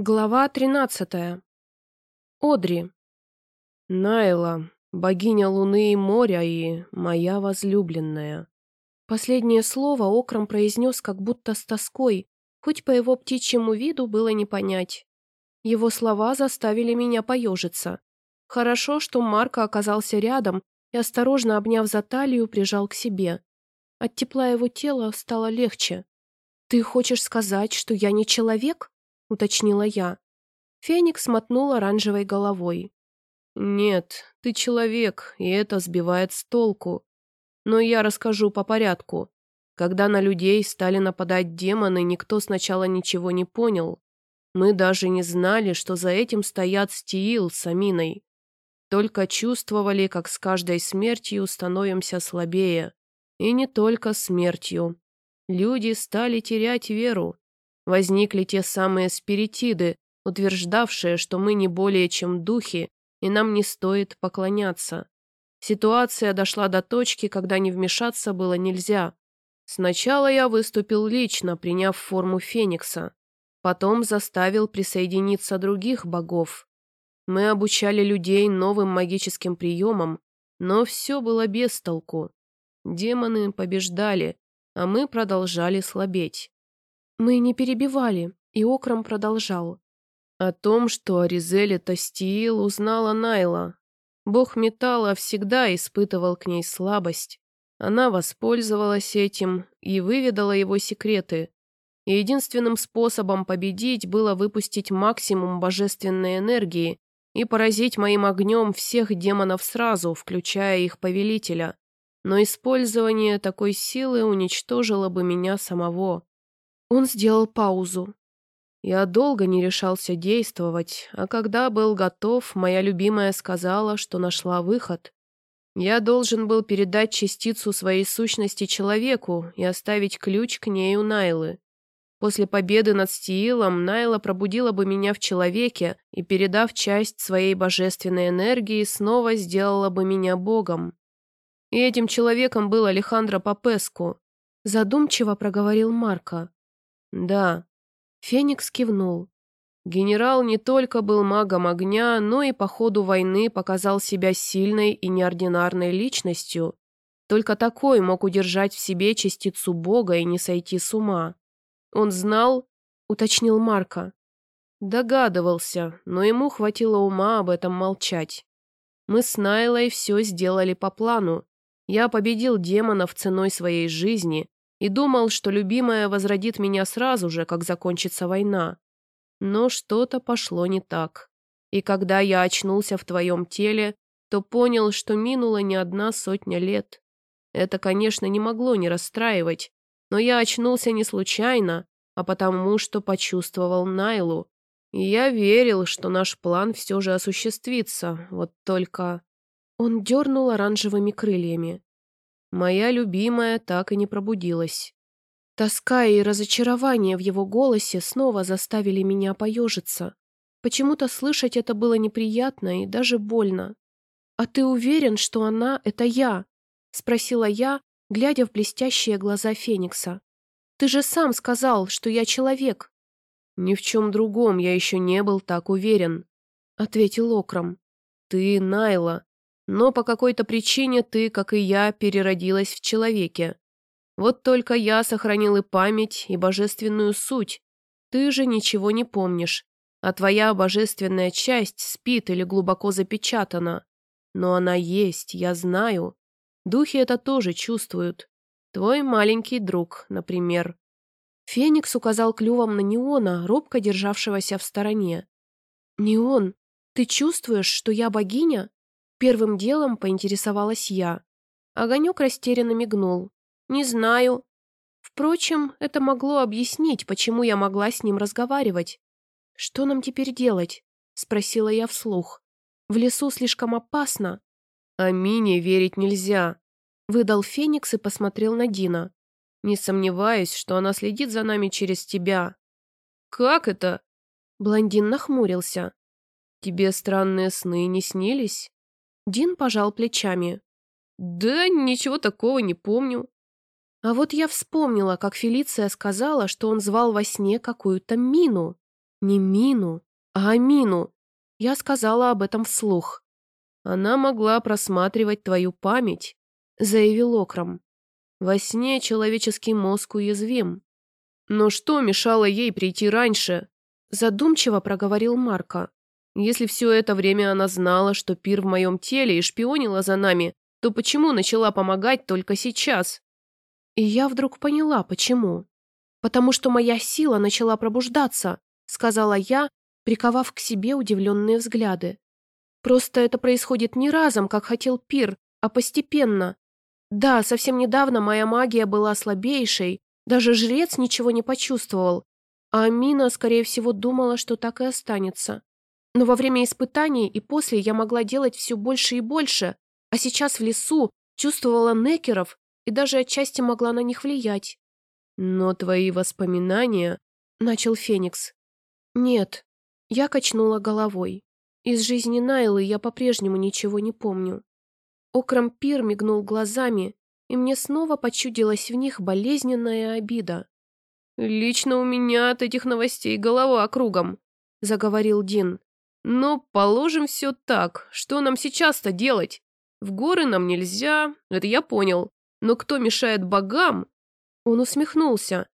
Глава 13. Одри. Найла, богиня луны и моря и моя возлюбленная. Последнее слово Окром произнес как будто с тоской, хоть по его птичьему виду было не понять. Его слова заставили меня поежиться. Хорошо, что Марко оказался рядом и, осторожно обняв за талию, прижал к себе. От тепла его тела стало легче. «Ты хочешь сказать, что я не человек?» — уточнила я. Феникс мотнул оранжевой головой. «Нет, ты человек, и это сбивает с толку. Но я расскажу по порядку. Когда на людей стали нападать демоны, никто сначала ничего не понял. Мы даже не знали, что за этим стоят Стиил с Аминой. Только чувствовали, как с каждой смертью становимся слабее. И не только смертью. Люди стали терять веру, Возникли те самые спиритиды, утверждавшие, что мы не более чем духи, и нам не стоит поклоняться. Ситуация дошла до точки, когда не вмешаться было нельзя. Сначала я выступил лично, приняв форму Феникса. Потом заставил присоединиться других богов. Мы обучали людей новым магическим приемам, но все было без толку. Демоны побеждали, а мы продолжали слабеть. Мы не перебивали, и Окром продолжал. О том, что Аризеля Тастиил узнала Найла. Бог металла всегда испытывал к ней слабость. Она воспользовалась этим и выведала его секреты. Единственным способом победить было выпустить максимум божественной энергии и поразить моим огнем всех демонов сразу, включая их повелителя. Но использование такой силы уничтожило бы меня самого. Он сделал паузу. Я долго не решался действовать, а когда был готов, моя любимая сказала, что нашла выход. Я должен был передать частицу своей сущности человеку и оставить ключ к ней у Найлы. После победы над Стиилом Найла пробудила бы меня в человеке и, передав часть своей божественной энергии, снова сделала бы меня богом. И этим человеком был Алехандро Папеску. Задумчиво проговорил Марко. «Да». Феникс кивнул. Генерал не только был магом огня, но и по ходу войны показал себя сильной и неординарной личностью. Только такой мог удержать в себе частицу Бога и не сойти с ума. Он знал, уточнил Марка. Догадывался, но ему хватило ума об этом молчать. Мы с Найлой все сделали по плану. Я победил демонов ценой своей жизни, и думал, что любимая возродит меня сразу же, как закончится война. Но что-то пошло не так. И когда я очнулся в твоем теле, то понял, что минула не одна сотня лет. Это, конечно, не могло не расстраивать, но я очнулся не случайно, а потому, что почувствовал Найлу. И я верил, что наш план все же осуществится, вот только... Он дернул оранжевыми крыльями. Моя любимая так и не пробудилась. Тоска и разочарование в его голосе снова заставили меня поежиться. Почему-то слышать это было неприятно и даже больно. «А ты уверен, что она — это я?» — спросила я, глядя в блестящие глаза Феникса. «Ты же сам сказал, что я человек». «Ни в чем другом я еще не был так уверен», — ответил Окром. «Ты Найла, но по какой-то причине ты, как и я, переродилась в человеке. Вот только я сохранил и память, и божественную суть. Ты же ничего не помнишь, а твоя божественная часть спит или глубоко запечатана. Но она есть, я знаю. Духи это тоже чувствуют. Твой маленький друг, например. Феникс указал клювом на Неона, робко державшегося в стороне. «Неон, ты чувствуешь, что я богиня?» Первым делом поинтересовалась я. Огонек растерянно мигнул. «Не знаю». Впрочем, это могло объяснить, почему я могла с ним разговаривать. «Что нам теперь делать?» — спросила я вслух. «В лесу слишком опасно». «А Мине верить нельзя», — выдал Феникс и посмотрел на Дина. «Не сомневаюсь, что она следит за нами через тебя». «Как это?» Блондин нахмурился. «Тебе странные сны не снились?» Дин пожал плечами. «Да ничего такого не помню». А вот я вспомнила, как Фелиция сказала, что он звал во сне какую-то мину. Не Мину, а Амину. Я сказала об этом вслух. Она могла просматривать твою память, заявил Окрам. Во сне человеческий мозг уязвим. Но что мешало ей прийти раньше? Задумчиво проговорил Марко. Если все это время она знала, что пир в моем теле и шпионила за нами, то почему начала помогать только сейчас? И я вдруг поняла, почему. Потому что моя сила начала пробуждаться, сказала я, приковав к себе удивленные взгляды. Просто это происходит не разом, как хотел пир, а постепенно. Да, совсем недавно моя магия была слабейшей, даже жрец ничего не почувствовал, а Амина, скорее всего, думала, что так и останется. Но во время испытаний и после я могла делать все больше и больше, а сейчас в лесу чувствовала некеров и даже отчасти могла на них влиять. «Но твои воспоминания...» — начал Феникс. «Нет». Я качнула головой. Из жизни Найлы я по-прежнему ничего не помню. Окрам Пир мигнул глазами, и мне снова почудилась в них болезненная обида. «Лично у меня от этих новостей голова кругом», — заговорил Дин. «Но положим все так. Что нам сейчас-то делать? В горы нам нельзя, это я понял. Но кто мешает богам?» Он усмехнулся.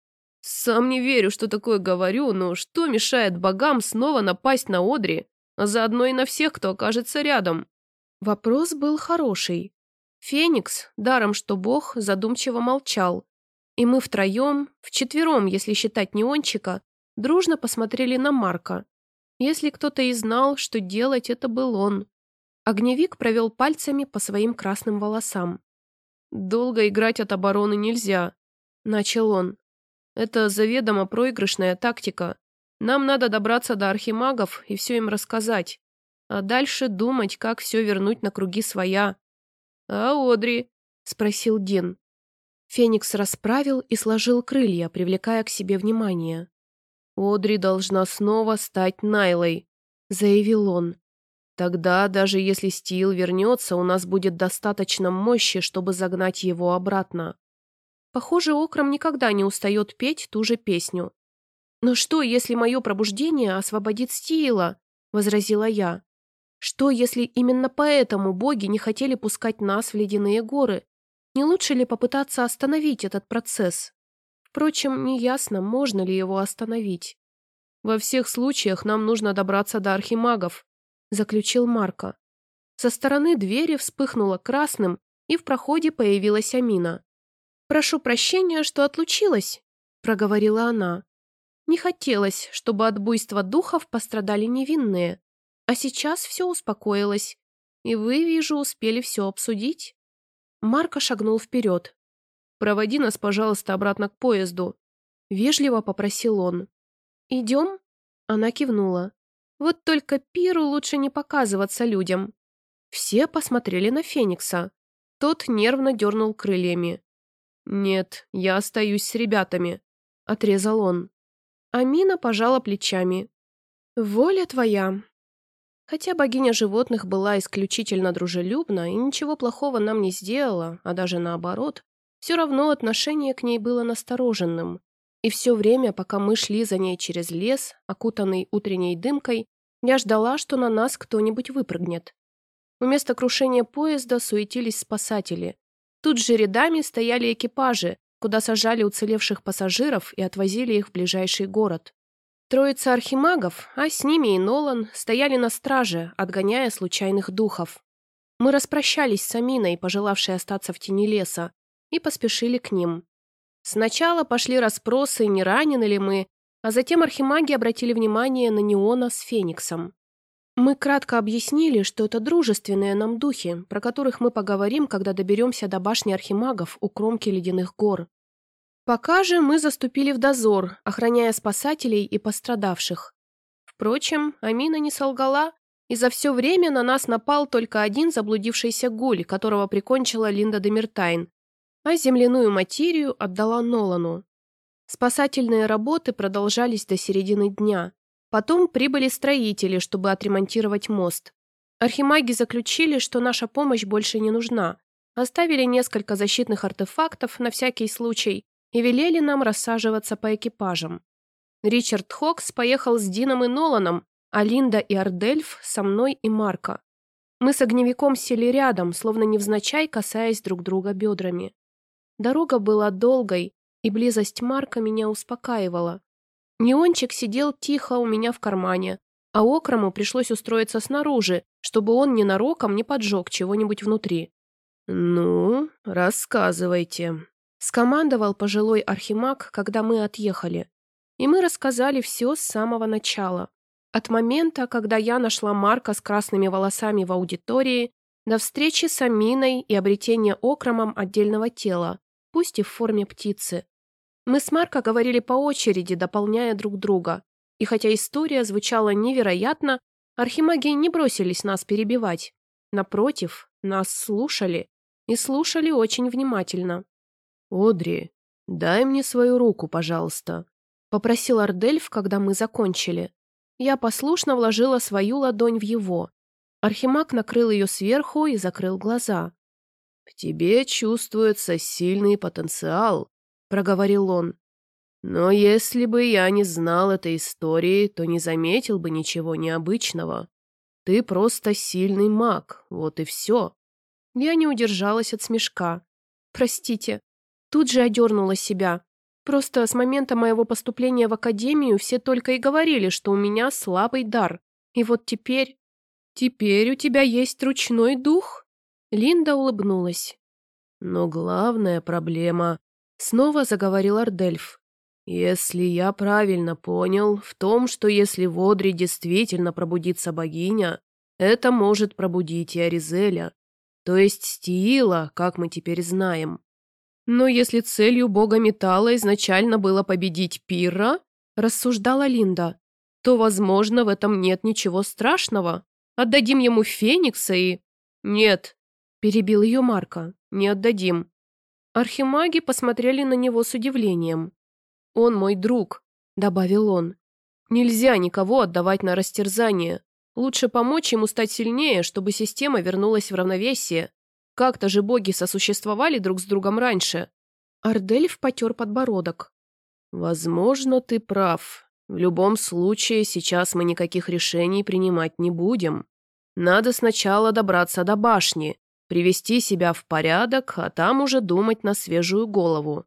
«Сам не верю, что такое говорю, но что мешает богам снова напасть на Одри, а заодно и на всех, кто окажется рядом?» Вопрос был хороший. Феникс, даром что бог, задумчиво молчал. И мы втроем, вчетвером, если считать неончика, дружно посмотрели на Марка. Если кто-то и знал, что делать, это был он. Огневик провел пальцами по своим красным волосам. «Долго играть от обороны нельзя», — начал он. «Это заведомо проигрышная тактика. Нам надо добраться до архимагов и все им рассказать. А дальше думать, как все вернуть на круги своя. «А Одри?» — спросил Дин. Феникс расправил и сложил крылья, привлекая к себе внимание. «Одри должна снова стать Найлой», — заявил он. «Тогда, даже если Стил вернется, у нас будет достаточно мощи, чтобы загнать его обратно». Похоже, Окрам никогда не устает петь ту же песню. «Но что, если мое пробуждение освободит Стила?» — возразила я. «Что, если именно поэтому боги не хотели пускать нас в ледяные горы? Не лучше ли попытаться остановить этот процесс? Впрочем, неясно, можно ли его остановить. «Во всех случаях нам нужно добраться до архимагов», — заключил Марко. Со стороны двери вспыхнуло красным, и в проходе появилась Амина. «Прошу прощения, что отлучилась», — проговорила она. «Не хотелось, чтобы от буйства духов пострадали невинные. А сейчас все успокоилось, и вы, вижу, успели все обсудить». Марко шагнул вперед. «Проводи нас, пожалуйста, обратно к поезду», — вежливо попросил он. «Идем?» Она кивнула. «Вот только Пиру лучше не показываться людям». Все посмотрели на Феникса. Тот нервно дернул крыльями. «Нет, я остаюсь с ребятами», — отрезал он. Амина пожала плечами. «Воля твоя, Хотя богиня животных была исключительно дружелюбна и ничего плохого нам не сделала, а даже наоборот, все равно отношение к ней было настороженным. И все время, пока мы шли за ней через лес, окутанный утренней дымкой, я ждала, что на нас кто-нибудь выпрыгнет. Вместо крушения поезда суетились спасатели. Тут же рядами стояли экипажи, куда сажали уцелевших пассажиров и отвозили их в ближайший город. Троица архимагов, а с ними и Нолан, стояли на страже, отгоняя случайных духов. Мы распрощались с Аминой, пожелавшей остаться в тени леса, и поспешили к ним. Сначала пошли расспросы, не ранены ли мы, а затем архимаги обратили внимание на Неона с Фениксом. Мы кратко объяснили, что это дружественные нам духи, про которых мы поговорим, когда доберемся до башни архимагов у кромки ледяных гор. Пока же мы заступили в дозор, охраняя спасателей и пострадавших. Впрочем, Амина не солгала, и за все время на нас напал только один заблудившийся гуль, которого прикончила Линда Демиртайн, а земляную материю отдала Нолану. Спасательные работы продолжались до середины дня. Потом прибыли строители, чтобы отремонтировать мост. Архимаги заключили, что наша помощь больше не нужна. Оставили несколько защитных артефактов на всякий случай и велели нам рассаживаться по экипажам. Ричард Хокс поехал с Дином и Ноланом, а Линда и Ардельф со мной и Марко. Мы с огневиком сели рядом, словно невзначай касаясь друг друга бедрами. Дорога была долгой, и близость Марка меня успокаивала. Неончик сидел тихо у меня в кармане, а Окрому пришлось устроиться снаружи, чтобы он ненароком не поджег чего-нибудь внутри. «Ну, рассказывайте», — скомандовал пожилой архимаг, когда мы отъехали. И мы рассказали все с самого начала. От момента, когда я нашла Марка с красными волосами в аудитории, до встречи с Аминой и обретения окромом отдельного тела, пусть и в форме птицы. Мы с Марко говорили по очереди, дополняя друг друга. И хотя история звучала невероятно, архимаги не бросились нас перебивать. Напротив, нас слушали. И слушали очень внимательно. «Одри, дай мне свою руку, пожалуйста», — попросил Ардельф, когда мы закончили. Я послушно вложила свою ладонь в его. Архимаг накрыл ее сверху и закрыл глаза. «В тебе чувствуется сильный потенциал», — проговорил он. «Но если бы я не знал этой истории, то не заметил бы ничего необычного. Ты просто сильный маг, вот и все». Я не удержалась от смешка. «Простите». Тут же одернула себя. Просто с момента моего поступления в академию все только и говорили, что у меня слабый дар. И вот теперь... Теперь у тебя есть ручной дух? Линда улыбнулась. Но главная проблема... Снова заговорил Ардельф. «Если я правильно понял, в том, что если в Одре действительно пробудится богиня, это может пробудить и Аризеля, то есть Стиила, как мы теперь знаем. «Но если целью бога металла изначально было победить Пирра, — рассуждала Линда, — то, возможно, в этом нет ничего страшного. Отдадим ему Феникса и...» «Нет», — перебил ее Марка, — «не отдадим». Архимаги посмотрели на него с удивлением. «Он мой друг», — добавил он. «Нельзя никого отдавать на растерзание. Лучше помочь ему стать сильнее, чтобы система вернулась в равновесие, как-то же боги сосуществовали друг с другом раньше. Ардельф потер подбородок. Возможно, ты прав. В любом случае, сейчас мы никаких решений принимать не будем. Надо сначала добраться до башни, привести себя в порядок, а там уже думать на свежую голову.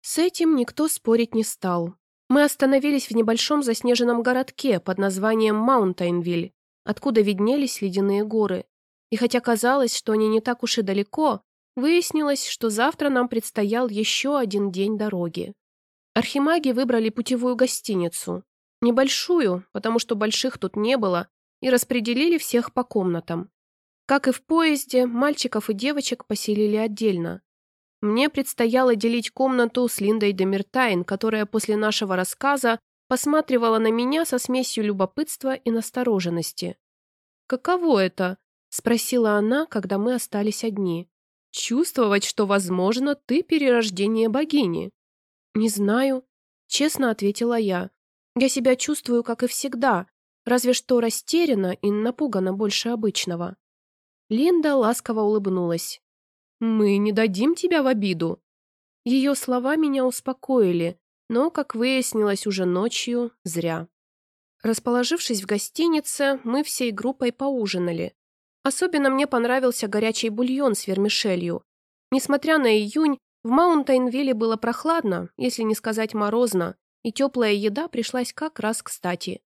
С этим никто спорить не стал. Мы остановились в небольшом заснеженном городке под названием Маунтайнвиль, откуда виднелись ледяные горы. И хотя казалось, что они не так уж и далеко, выяснилось, что завтра нам предстоял еще один день дороги. Архимаги выбрали путевую гостиницу. Небольшую, потому что больших тут не было, и распределили всех по комнатам. Как и в поезде, мальчиков и девочек поселили отдельно. Мне предстояло делить комнату с Линдой Демертайн, которая после нашего рассказа посматривала на меня со смесью любопытства и настороженности. Каково это Спросила она, когда мы остались одни. «Чувствовать, что, возможно, ты перерождение богини?» «Не знаю», — честно ответила я. «Я себя чувствую, как и всегда, разве что растеряна и напугана больше обычного». Линда ласково улыбнулась. «Мы не дадим тебя в обиду». Ее слова меня успокоили, но, как выяснилось уже ночью, зря. Расположившись в гостинице, мы всей группой поужинали. Особенно мне понравился горячий бульон с вермишелью. Несмотря на июнь, в Маунтайнвилле было прохладно, если не сказать морозно, и теплая еда пришлась как раз кстати.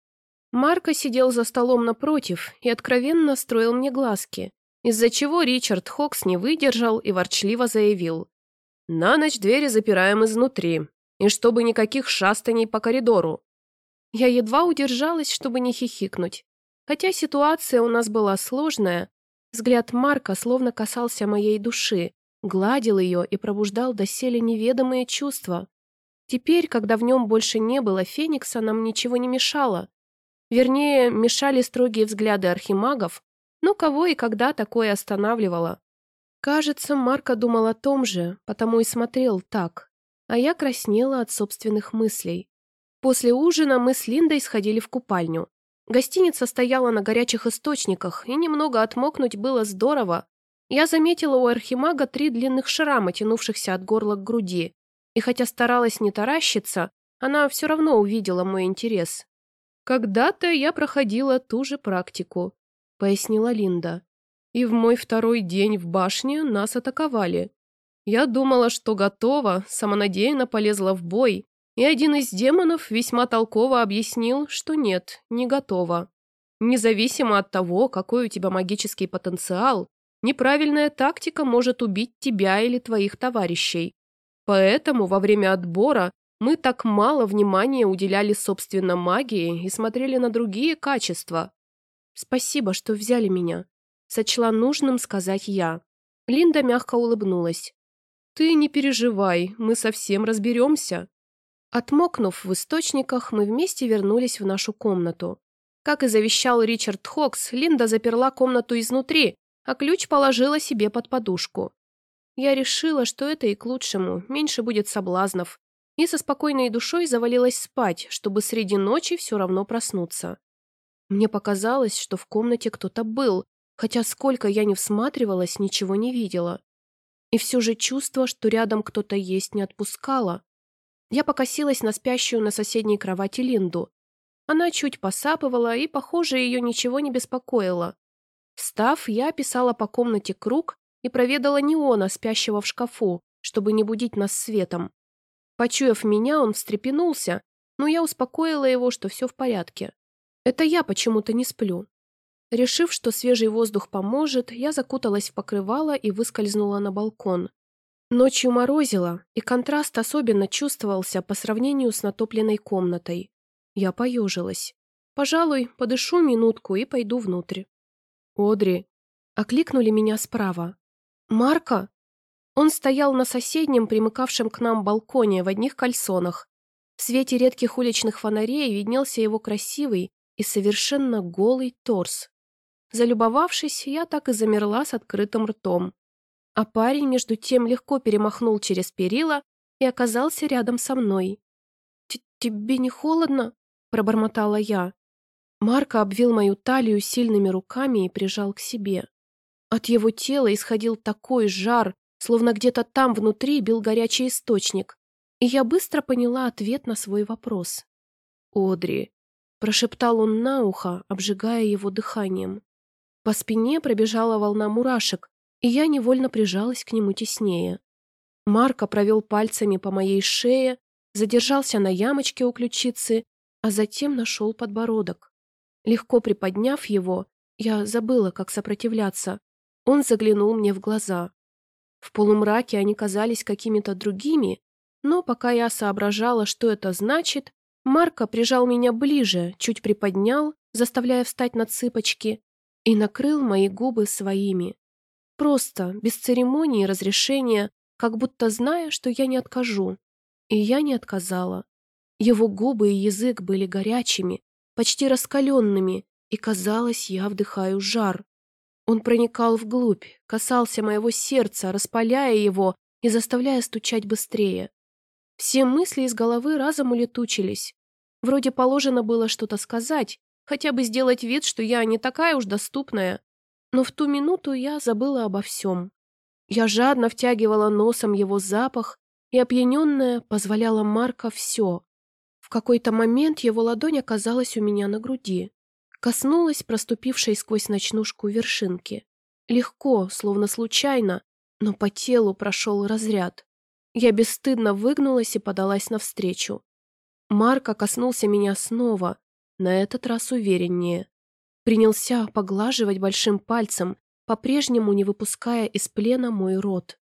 Марко сидел за столом напротив и откровенно строил мне глазки, из-за чего Ричард Хокс не выдержал и ворчливо заявил. «На ночь двери запираем изнутри, и чтобы никаких шастаний по коридору». Я едва удержалась, чтобы не хихикнуть. Хотя ситуация у нас была сложная, взгляд Марка словно касался моей души, гладил ее и пробуждал доселе неведомые чувства. Теперь, когда в нем больше не было Феникса, нам ничего не мешало. Вернее, мешали строгие взгляды архимагов, но кого и когда такое останавливало? Кажется, Марко думал о том же, потому и смотрел так, а я краснела от собственных мыслей. После ужина мы с Линдой сходили в купальню. Гостиница стояла на горячих источниках, и немного отмокнуть было здорово. Я заметила у архимага три длинных шрама, тянувшихся от горла к груди. И хотя старалась не таращиться, Она все равно увидела мой интерес. «Когда-то я проходила ту же практику», — пояснила Линда. «И в мой второй день в башне нас атаковали. Я думала, что готова, самонадеянно полезла в бой, и один из демонов весьма толково объяснил, что нет, не готова. Независимо от того, какой у тебя магический потенциал, неправильная тактика может убить тебя или твоих товарищей. Поэтому во время отбора мы так мало внимания уделяли собственно магии и смотрели на другие качества. Спасибо, что взяли меня. Сочла нужным сказать я. Линда мягко улыбнулась. Ты не переживай, мы совсем разберемся. Отмокнув в источниках, мы вместе вернулись в нашу комнату. Как и завещал Ричард Хокс, Линда заперла комнату изнутри, а ключ положила себе под подушку. Я решила, что это и к лучшему, меньше будет соблазнов, и со спокойной душой завалилась спать, чтобы среди ночи все равно проснуться. Мне показалось, что в комнате кто-то был, хотя сколько я не всматривалась, ничего не видела. И все же чувство, что рядом кто-то есть, не отпускало. Я покосилась на спящую на соседней кровати Линду. Она чуть посапывала, и, похоже, ее ничего не беспокоило. Встав, я описала по комнате круг и проведала Неона, спящего в шкафу, чтобы не будить нас светом. Почуяв меня, он встрепенулся, но я успокоила его, что все в порядке. Это я почему-то не сплю. Решив, что свежий воздух поможет, я закуталась в покрывало и выскользнула на балкон. Ночью морозило, и контраст особенно чувствовался по сравнению с натопленной комнатой. Я поежилась. Пожалуй, подышу минутку и пойду внутрь. «Одри!» Окликнули меня справа. «Марка?» Он стоял на соседнем, примыкавшем к нам балконе в одних кальсонах. В свете редких уличных фонарей виднелся его красивый и совершенно голый торс. Залюбовавшись, я так и замерла с открытым ртом. А парень, между тем, легко перемахнул через перила и оказался рядом со мной. «Тебе не холодно?» – пробормотала я. Марко обвил мою талию сильными руками и прижал к себе. От его тела исходил такой жар, словно где-то там внутри бил горячий источник, и я быстро поняла ответ на свой вопрос. «Одри», – прошептал он на ухо, обжигая его дыханием. По спине пробежала волна мурашек, и я невольно прижалась к нему теснее. Марко провел пальцами по моей шее, задержался на ямочке у ключицы, а затем нашел подбородок. Легко приподняв его, я забыла, как сопротивляться. Он заглянул мне в глаза. В полумраке они казались какими-то другими, но пока я соображала, что это значит, Марко прижал меня ближе, чуть приподнял, заставляя встать на цыпочки, и накрыл мои губы своими. Просто, без церемонии и разрешения, как будто зная, что я не откажу. И я не отказала. Его губы и язык были горячими, почти раскаленными, и казалось, я вдыхаю жар. Он проникал вглубь, касался моего сердца, распаляя его и заставляя стучать быстрее. Все мысли из головы разом улетучились. Вроде положено было что-то сказать, хотя бы сделать вид, что я не такая уж доступная. Но в ту минуту я забыла обо всем. Я жадно втягивала носом его запах и, опьяненная, позволяла Марка все. В какой-то момент его ладонь оказалась у меня на груди. Коснулась проступившей сквозь ночнушку вершинки. Легко, словно случайно, но по телу прошел разряд. Я бесстыдно выгнулась и подалась навстречу. Марка коснулся меня снова, на этот раз увереннее. Принялся поглаживать большим пальцем, по-прежнему не выпуская из плена мой рот.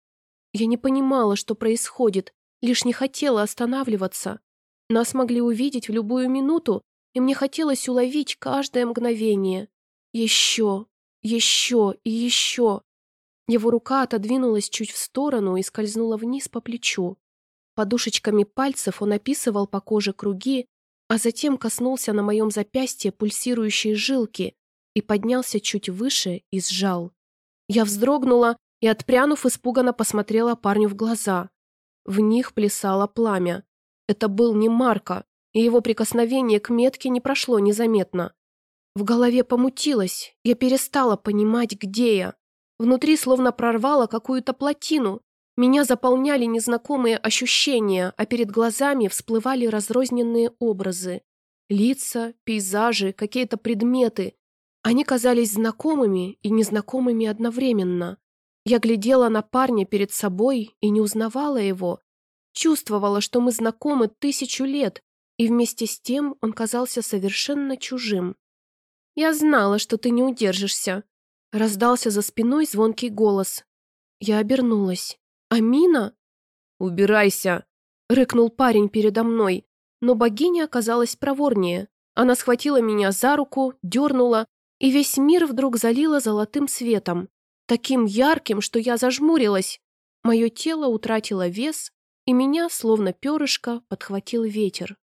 Я не понимала, что происходит, лишь не хотела останавливаться. Нас могли увидеть в любую минуту, и мне хотелось уловить каждое мгновение. Еще, еще и еще. Его рука отодвинулась чуть в сторону и скользнула вниз по плечу. Подушечками пальцев он описывал по коже круги, а затем коснулся на моем запястье пульсирующей жилки и поднялся чуть выше и сжал. Я вздрогнула и, отпрянув, испуганно посмотрела парню в глаза. В них плясало пламя. Это был не Марко, и его прикосновение к метке не прошло незаметно. В голове помутилось, я перестала понимать, где я. Внутри словно прорвало какую-то плотину, Меня заполняли незнакомые ощущения, а перед глазами всплывали разрозненные образы. Лица, пейзажи, какие-то предметы. Они казались знакомыми и незнакомыми одновременно. Я глядела на парня перед собой и не узнавала его. Чувствовала, что мы знакомы тысячу лет, и вместе с тем он казался совершенно чужим. «Я знала, что ты не удержишься», — раздался за спиной звонкий голос. Я обернулась. «Амина?» «Убирайся!» — рыкнул парень передо мной, но богиня оказалась проворнее. Она схватила меня за руку, дернула, и весь мир вдруг залила золотым светом, таким ярким, что я зажмурилась. Мое тело утратило вес, и меня, словно перышко, подхватил ветер.